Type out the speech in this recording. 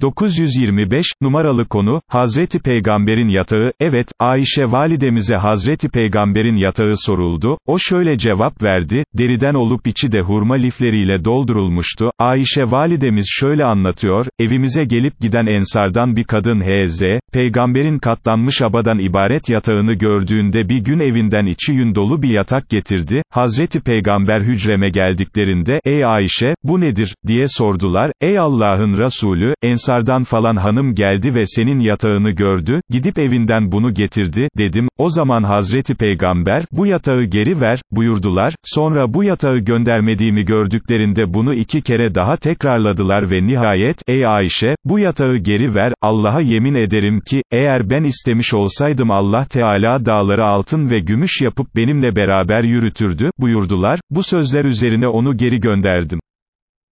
925, numaralı konu, Hazreti Peygamber'in yatağı, evet, Ayşe validemize Hazreti Peygamber'in yatağı soruldu, o şöyle cevap verdi, deriden olup içi de hurma lifleriyle doldurulmuştu, Ayşe validemiz şöyle anlatıyor, evimize gelip giden ensardan bir kadın H.Z., Peygamber'in katlanmış abadan ibaret yatağını gördüğünde bir gün evinden içi yün dolu bir yatak getirdi, Hazreti Peygamber hücreme geldiklerinde, ey Ayşe, bu nedir, diye sordular, ey Allah'ın Resulü, ensardan falan hanım geldi ve senin yatağını gördü, gidip evinden bunu getirdi, dedim, o zaman Hazreti Peygamber, bu yatağı geri ver, buyurdular, sonra bu yatağı göndermediğimi gördüklerinde bunu iki kere daha tekrarladılar ve nihayet, ey Ayşe, bu yatağı geri ver, Allah'a yemin ederim ki, eğer ben istemiş olsaydım Allah Teala dağları altın ve gümüş yapıp benimle beraber yürütürdü, buyurdular, bu sözler üzerine onu geri gönderdim.